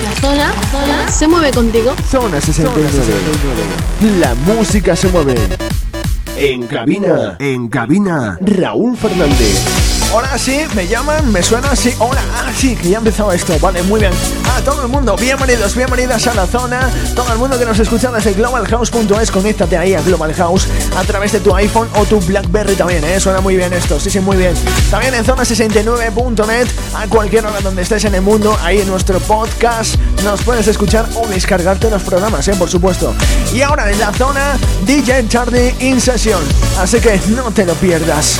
La zona, la zona se mueve contigo. Zona 69. La música se mueve. En cabina, en cabina, Raúl Fernández. Hola, sí, me llaman, me suena, sí, hola, ah, sí, que ya ha empezado esto, vale, muy bien. A todo el mundo, bienvenidos, bienvenidas a la zona, todo el mundo que nos escucha desde globalhouse.es, conéctate ahí a Global House a través de tu iPhone o tu Blackberry también, ¿eh? Suena muy bien esto, sí, sí, muy bien. También en zona69.net, a cualquier hora donde estés en el mundo, ahí en nuestro podcast, nos puedes escuchar o descargarte los programas, ¿eh? Por supuesto. Y ahora en la zona, DJ Charlie in sesión, así que no te lo pierdas.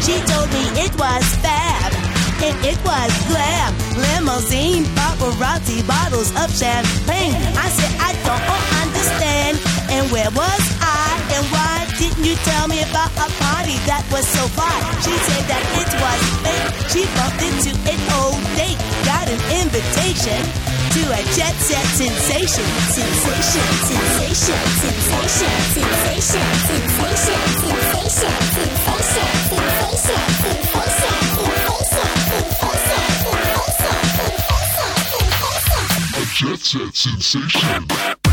She told me it was fab. And it was glam, limousine, paparazzi, bottles of champagne. I said, I don't understand. And where was I? And why didn't you tell me about a party that was so far? She said that it was fake. She bumped into an old date, got an invitation to a jet set sensation. Sensation, sensation, sensation, sensation, sensation, sensation, sensation, sensation, sensation. Jet set sensation.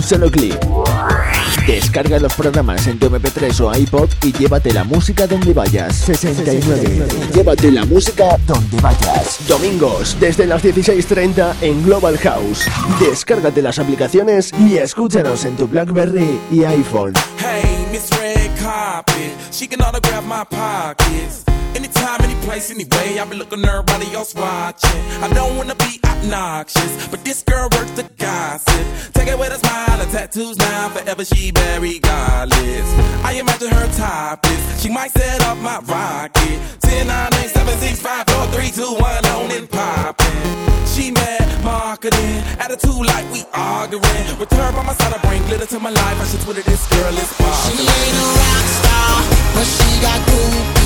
Un solo clic. Descarga los programas en tu MP3 o iPod y llévate la música donde vayas. 69. Llévate la música donde vayas. Domingos, desde las 16.30 en Global House. Descárgate las aplicaciones y escúchanos en tu Blackberry y iPhone. Hey, Miss Red Carpet, she can autograph my pockets. Anytime, any place, anyway, I be looking everybody else watching. I don't wanna be obnoxious, but this girl works the gossip. Take it with a smile tattoos now, forever she very godless. I imagine her topless, she might set up my rocket. 10, 9, 8, 7, 6, 5, 4, 3, 2, 1, on and poppin'. She mad marketing, attitude like we arguing. With her by my side, I bring glitter to my life. I should Twitter this girl is She ain't a rock star, but she got groupies.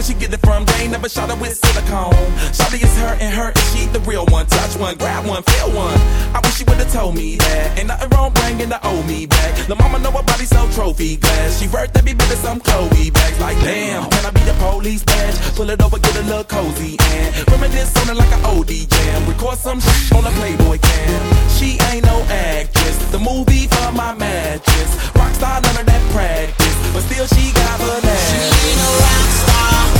when she get the never shot her with silicone. Shawty is her and her, and she the real one. Touch one, grab one, feel one. I wish she would've told me that. Ain't nothing wrong bringing the old me back. The mama know her body so trophy glass. She worth every bit of some Chloe bags. Like, damn, can I be the police badge? Pull it over, get a little cozy, and reminisce on it like an OD jam. Record some shit on a Playboy cam. She ain't no actress. The movie for my mattress. Rockstar, none of that practice. But still, she got her She ain't a rock star,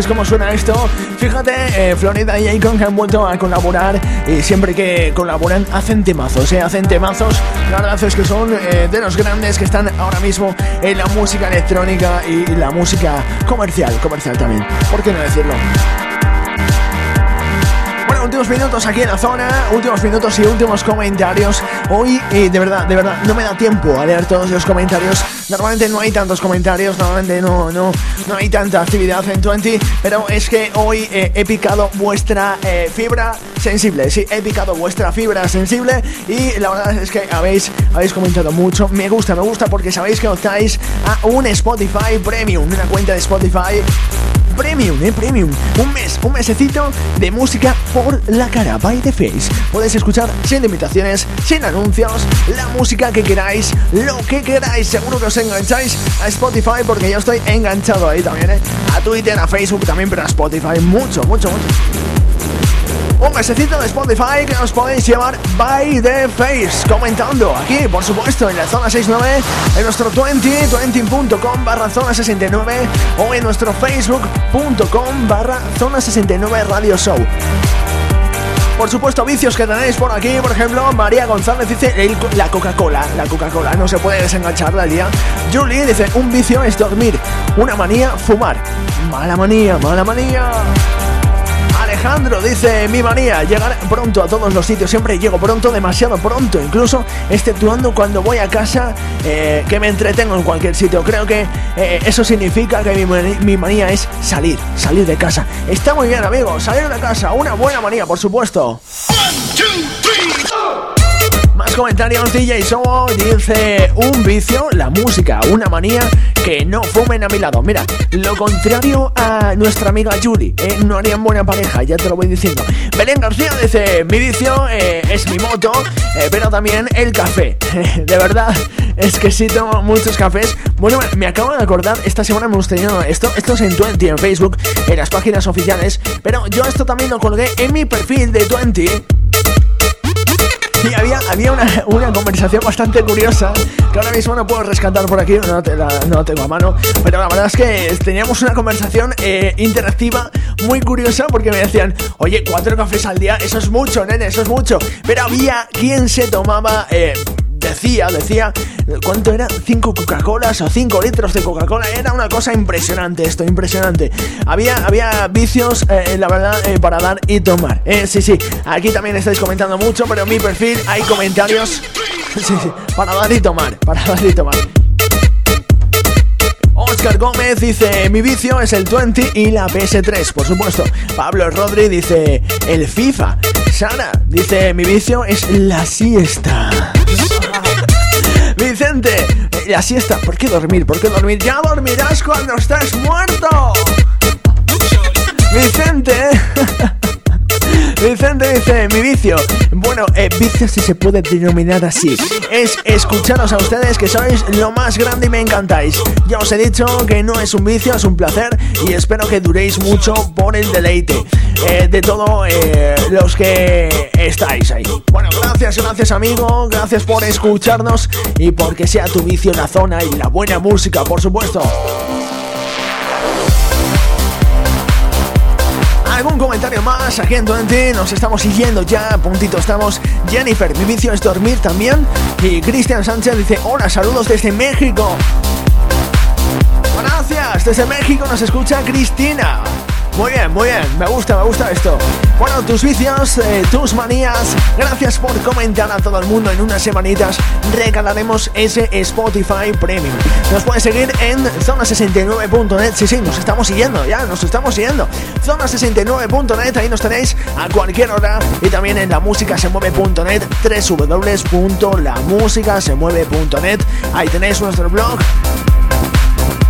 es como suena esto. Fíjate, eh, Florida y Akon que han vuelto a colaborar y siempre que colaboran hacen temazos, eh, hacen temazos. La verdad es que son eh, de los grandes que están ahora mismo en la música electrónica y la música comercial, comercial también, ¿por qué no decirlo? Últimos minutos aquí en la zona, últimos minutos y últimos comentarios. Hoy, eh, de verdad, de verdad, no me da tiempo a leer todos los comentarios. Normalmente no hay tantos comentarios, normalmente no, no, no hay tanta actividad en 20, pero es que hoy eh, he picado vuestra eh, fibra sensible. Sí, he picado vuestra fibra sensible y la verdad es que habéis, habéis comentado mucho. Me gusta, me gusta porque sabéis que optáis a un Spotify Premium, una cuenta de Spotify Premium, eh, Premium. Un mes, un mesecito de música por la cara by the face. Podéis escuchar sin limitaciones, sin anuncios, la música que queráis, lo que queráis. Seguro que os engancháis a Spotify porque yo estoy enganchado ahí también, eh. A Twitter, a Facebook también, pero a Spotify mucho, mucho, mucho. Un mesecito de Spotify que os podéis llevar by the face Comentando aquí, por supuesto, en la zona 69 En nuestro 20, 20.com barra zona 69 O en nuestro facebook.com barra zona 69 radio show por supuesto, vicios que tenéis por aquí, por ejemplo, María González dice la Coca-Cola, la Coca-Cola, no se puede desengancharla al día. Julie dice, un vicio es dormir, una manía, fumar. Mala manía, mala manía. Alejandro dice mi manía, llegar pronto a todos los sitios, siempre llego pronto, demasiado pronto, incluso exceptuando cuando voy a casa, eh, que me entretengo en cualquier sitio. Creo que eh, eso significa que mi, manía es salir, salir de casa. Está muy bien, amigos, salir de casa, una buena manía, por supuesto. Más comentarios, DJ Sobo dice un vicio, la música, una manía que no fumen a mi lado. Mira, lo contrario a nuestra amiga Judy, ¿eh? no harían buena pareja, ya te lo voy diciendo. Belén García dice, mi vicio eh, es mi moto, eh, pero también el café. de verdad, es que sí tomo muchos cafés. Bueno, me acabo de acordar, esta semana hemos tenido esto, esto es en 20 en Facebook, en las páginas oficiales, pero yo esto también lo colgué en mi perfil de 20 y había, había una, una, conversación bastante curiosa que ahora mismo no puedo rescatar por aquí, no, te la, no tengo a mano. Pero la verdad es que teníamos una conversación eh, interactiva muy curiosa porque me decían, oye, cuatro cafés al día, eso es mucho, nene, eso es mucho. Pero había quien se tomaba... Eh, decía, decía, ¿cuánto era? ¿Cinco Coca-Colas o cinco litros de Coca-Cola? Era una cosa impresionante esto, impresionante. Había, había vicios, eh, la verdad, eh, para dar y tomar. Eh, sí, sí, aquí también estáis comentando mucho, pero en mi perfil hay comentarios para dar y tomar, para dar y tomar. Oscar Gómez dice, mi vicio es el 20 y la PS3, por supuesto. Pablo Rodri dice, el FIFA. Sara dice, mi vicio es la siesta. Eh, la siesta, ¿por qué dormir? ¿Por qué dormir? Ya dormirás cuando estés muerto. Vicente. Vicente dice, mi vicio. Bueno, eh, vicio si se puede denominar así. Es escucharos a ustedes que sois lo más grande y me encantáis. Ya os he dicho que no es un vicio, es un placer y espero que duréis mucho por el deleite eh, de todos eh, los que estáis ahí. Bueno, gracias, gracias amigo, gracias por escucharnos y porque sea tu vicio la zona y la buena música, por supuesto. Algún comentario más aquí en Twenty. Nos estamos siguiendo ya, puntito estamos. Jennifer, mi vicio es dormir también. Y Cristian Sánchez dice: Hola, saludos desde México. Gracias, desde México nos escucha Cristina. Muy bien, muy bien, me gusta, me gusta esto. Bueno, tus vicios, eh, tus manías, gracias por comentar a todo el mundo. En unas semanitas regalaremos ese Spotify Premium. Nos puedes seguir en zona69.net. Sí, sí, nos estamos siguiendo, ya, nos estamos siguiendo. Zona69.net, ahí nos tenéis a cualquier hora. Y también en la música se mueve.net, www.lamusicasemueve.net. Ahí tenéis nuestro blog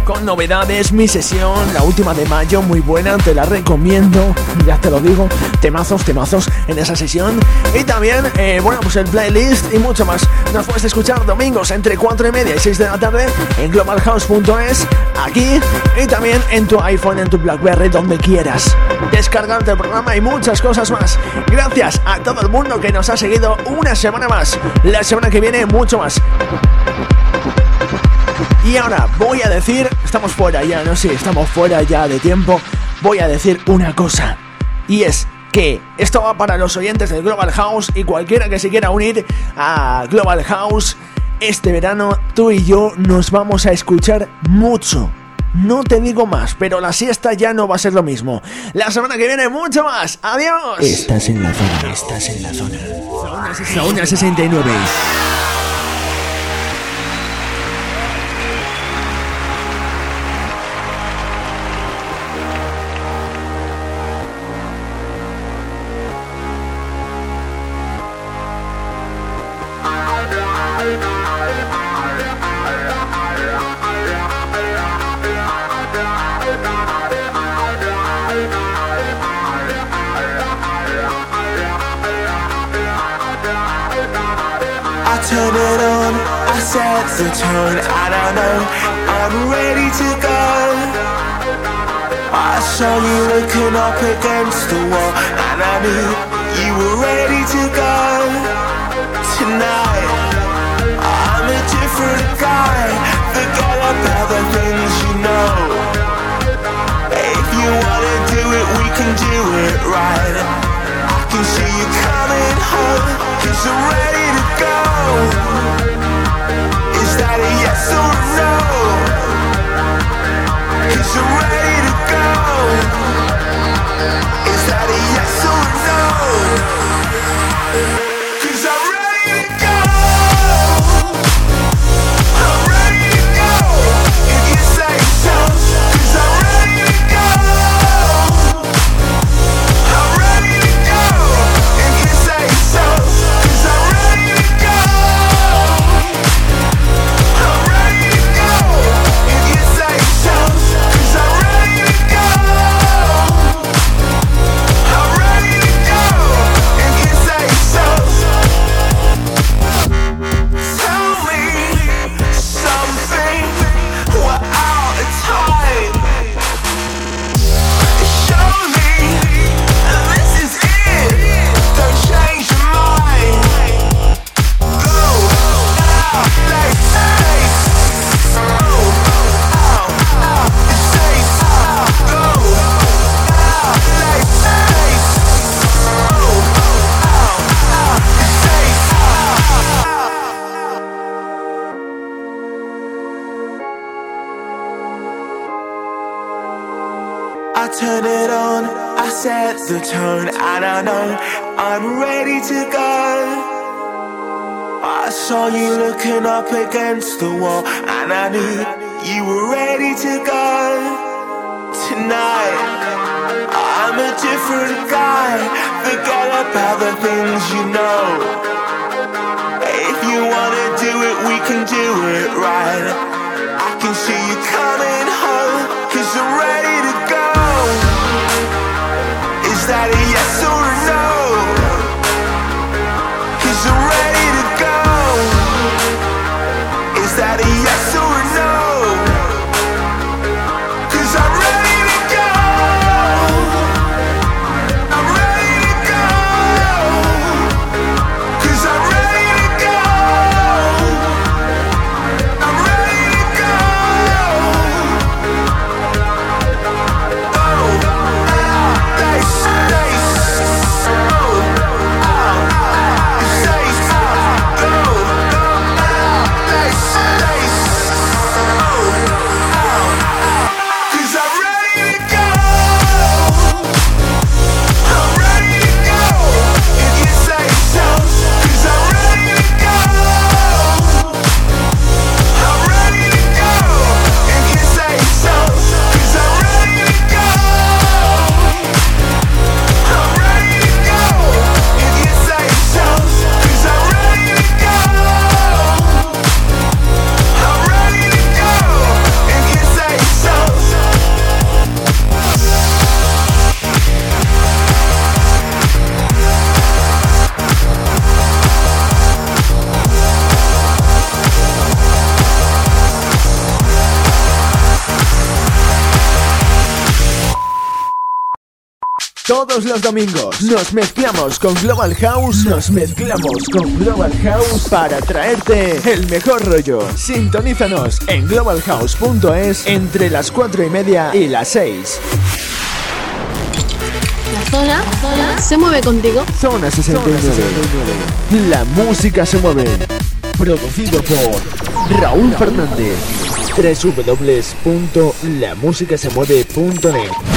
con novedades, mi sesión, la última de mayo, muy buena, te la recomiendo, ya te lo digo, temazos, temazos en esa sesión. Y también, eh, bueno, pues el playlist y mucho más. Nos puedes escuchar domingos entre 4 y media y 6 de la tarde en globalhouse.es, aquí y también en tu iPhone, en tu Blackberry, donde quieras. Descargarte el programa y muchas cosas más. Gracias a todo el mundo que nos ha seguido una semana más. La semana que viene, mucho más. Y ahora voy a decir, estamos fuera ya, no sé, estamos fuera ya de tiempo, voy a decir una cosa. Y es que esto va para los oyentes del Global House y cualquiera que se quiera unir a Global House, este verano tú y yo nos vamos a escuchar mucho. No te digo más, pero la siesta ya no va a ser lo mismo. La semana que viene mucho más. Adiós. Estás en la zona, estás en la zona. Zona 69. Against the wall, and I knew you were ready to go. Tonight, I'm a different guy, forget about the things you know. If you wanna do it, we can do it right. I can see you coming home, cause I'm ready to go Is that a yes or a no? Cause you're ready to go Bye. Against the wall, and I knew you were ready to go. Tonight, I'm a different guy. Forget about the things you know. If you wanna do it, we can do it right. I can see you coming home, cause I'm ready to go. Is that a yes or a Todos los domingos nos mezclamos con Global House, nos mezclamos con Global House para traerte el mejor rollo. Sintonízanos en globalhouse.es entre las 4 y media y las 6. La zona, la zona se mueve contigo. Zona 69. La música se mueve. Producido por Raúl Fernández. www.lamusicasemueve.net